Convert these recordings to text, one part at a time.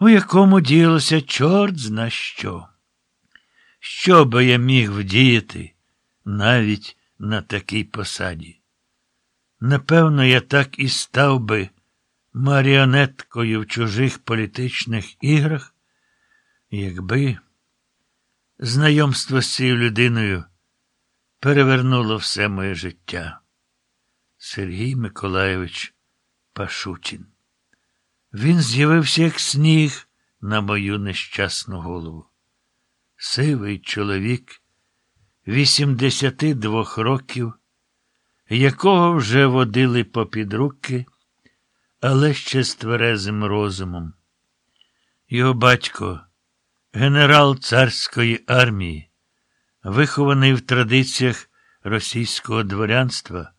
у якому ділося чорт зна що. Що би я міг вдіяти навіть на такій посаді? Напевно, я так і став би маріонеткою в чужих політичних іграх, якби знайомство з цією людиною перевернуло все моє життя. Сергій Миколайович Пашутін. Він з'явився як сніг на мою нещасну голову. Сивий чоловік 82 років, якого вже водили попід руки, але ще з тверезим розумом. Його батько, генерал царської армії, вихований в традиціях російського дворянства,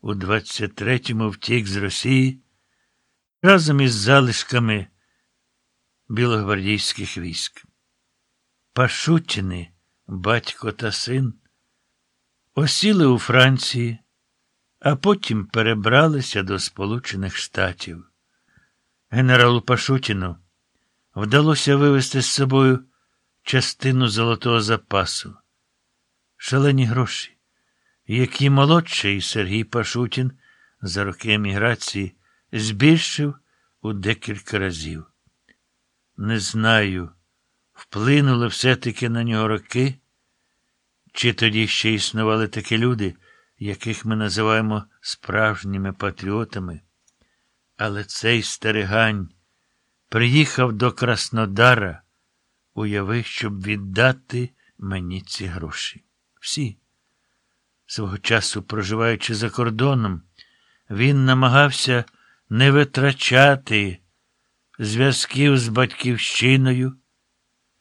у 23-му втік з Росії разом із залишками білогвардійських військ. Пашутіни, батько та син, осіли у Франції, а потім перебралися до Сполучених Штатів. Генералу Пашутіну вдалося вивезти з собою частину золотого запасу, шалені гроші, які молодший Сергій Пашутін за роки еміграції збільшив у декілька разів. Не знаю, вплинули все-таки на нього роки, чи тоді ще існували такі люди, яких ми називаємо справжніми патріотами. Але цей старигань приїхав до Краснодара, уяви, щоб віддати мені ці гроші. Всі. Свого часу, проживаючи за кордоном, він намагався не витрачати зв'язків з батьківщиною,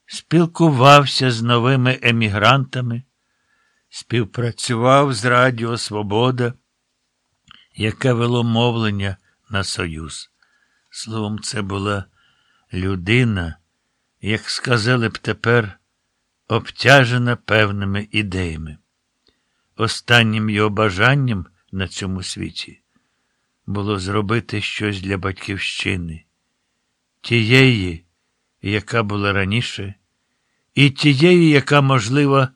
спілкувався з новими емігрантами, співпрацював з Радіо Свобода, яке вело мовлення на Союз. Словом, це була людина, як сказали б тепер, обтяжена певними ідеями. Останнім його бажанням на цьому світі було зробити щось для батьківщини, тієї, яка була раніше, і тієї, яка, можливо,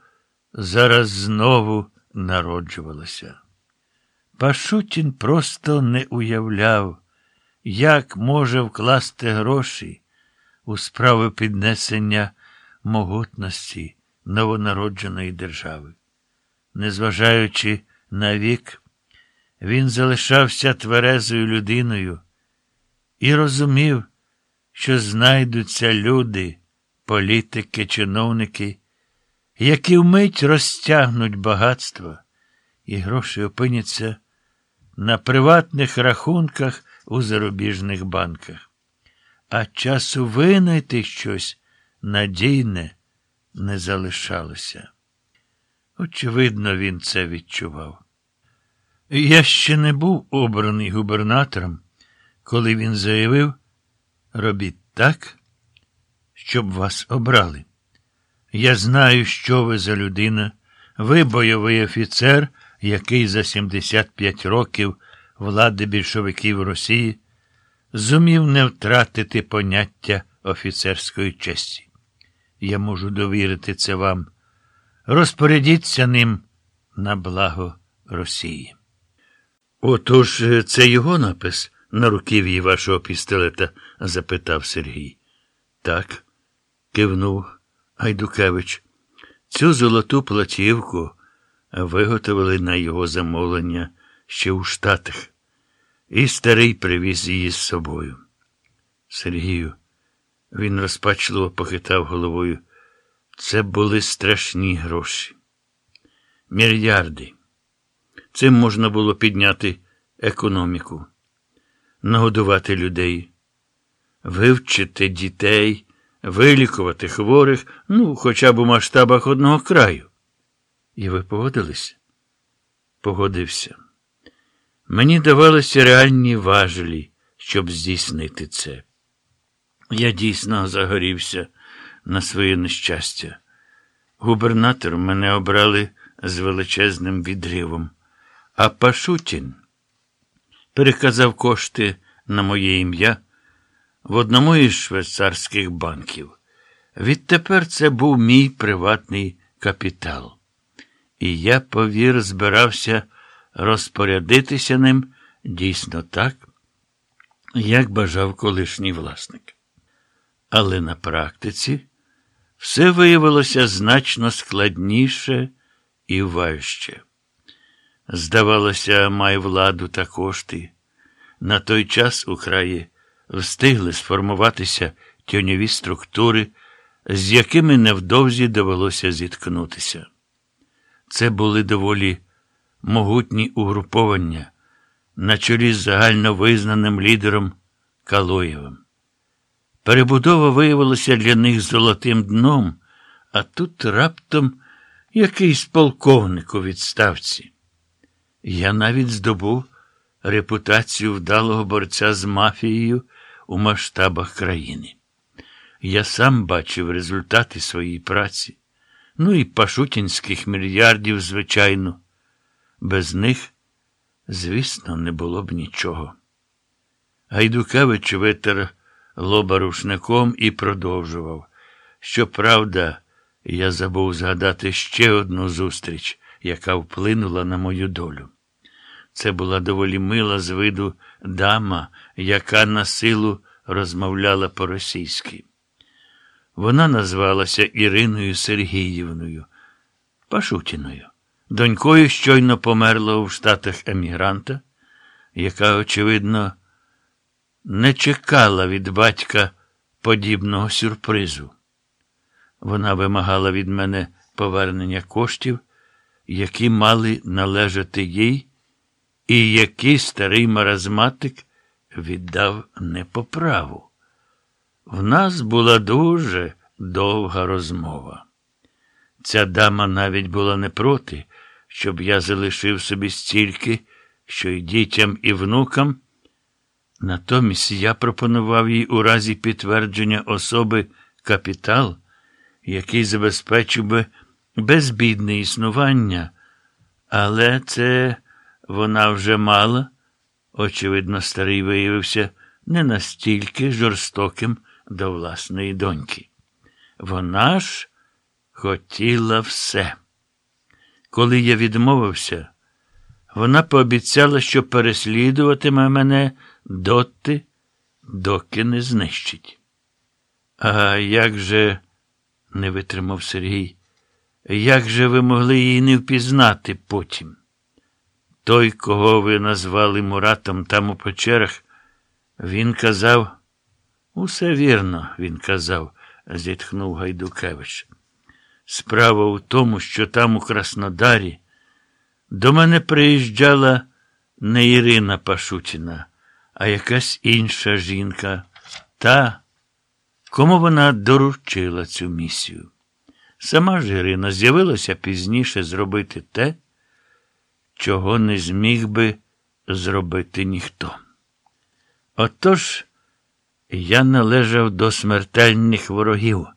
зараз знову народжувалася. Пашутін просто не уявляв, як може вкласти гроші у справи піднесення могутності новонародженої держави. Незважаючи на вік, він залишався тверезою людиною і розумів, що знайдуться люди, політики, чиновники, які вмить розтягнуть багатство, і гроші опиняться на приватних рахунках у зарубіжних банках. А часу винайти щось надійне не залишалося. Очевидно, він це відчував. Я ще не був обраний губернатором, коли він заявив робіть так, щоб вас обрали. Я знаю, що ви за людина, ви бойовий офіцер, який за 75 років влади більшовиків Росії зумів не втратити поняття офіцерської честі. Я можу довірити це вам. Розпорядіться ним на благо Росії. Отож, е, це його напис на руків'ї вашого пістолета? запитав Сергій. Так, кивнув Гайдукевич. Цю золоту платівку виготовили на його замовлення ще у Штатах, і старий привіз її з собою. Сергію, він розпачливо похитав головою. Це були страшні гроші. Мільярди. Цим можна було підняти економіку, нагодувати людей, вивчити дітей, вилікувати хворих, ну, хоча б у масштабах одного краю. І ви погодилися? Погодився. Мені давалися реальні важелі, щоб здійснити це. Я дійсно загорівся на своє нещастя. Губернатор мене обрали з величезним відривом. А Пашутін переказав кошти на моє ім'я, в одному із швейцарських банків. Відтепер це був мій приватний капітал. І я, повір, збирався розпорядитися ним дійсно так, як бажав колишній власник. Але на практиці все виявилося значно складніше і важче. Здавалося, май владу та кошти. На той час у краї встигли сформуватися тюньові структури, з якими невдовзі довелося зіткнутися. Це були доволі могутні угруповання на чолі з загальновизнаним лідером Калоєвим. Перебудова виявилася для них золотим дном, а тут раптом якийсь полковник у відставці. Я навіть здобув репутацію вдалого борця з мафією у масштабах країни. Я сам бачив результати своєї праці, ну і пашутінських мільярдів, звичайно. Без них, звісно, не було б нічого. Гайдукевич витер лоба рушником і продовжував. Щоправда, я забув згадати ще одну зустріч, яка вплинула на мою долю. Це була доволі мила з виду дама, яка на силу розмовляла по-російськи. Вона назвалася Іриною Сергіївною, Пашутіною, донькою щойно померлого в Штатах емігранта, яка, очевидно, не чекала від батька подібного сюрпризу. Вона вимагала від мене повернення коштів, які мали належати їй, і які старий маразматик віддав не по праву. В нас була дуже довга розмова. Ця дама навіть була не проти, щоб я залишив собі стільки, що й дітям, і внукам. Натомість я пропонував їй у разі підтвердження особи капітал, який забезпечив би безбідне існування, але це вона вже мала. Очевидно, старий виявився не настільки жорстоким до власної доньки. Вона ж хотіла все. Коли я відмовився, вона пообіцяла, що переслідуватиме мене доти, доки не знищить. А як же, не витримав Сергій, як же ви могли її не впізнати потім? Той, кого ви назвали Муратом там у печерах, він казав, усе вірно, він казав, зітхнув Гайдукевич. Справа в тому, що там у Краснодарі до мене приїжджала не Ірина Пашутіна, а якась інша жінка, та, кому вона доручила цю місію. Сама ж Ірина з'явилася пізніше зробити те, чого не зміг би зробити ніхто. Отож, я належав до смертельних ворогів.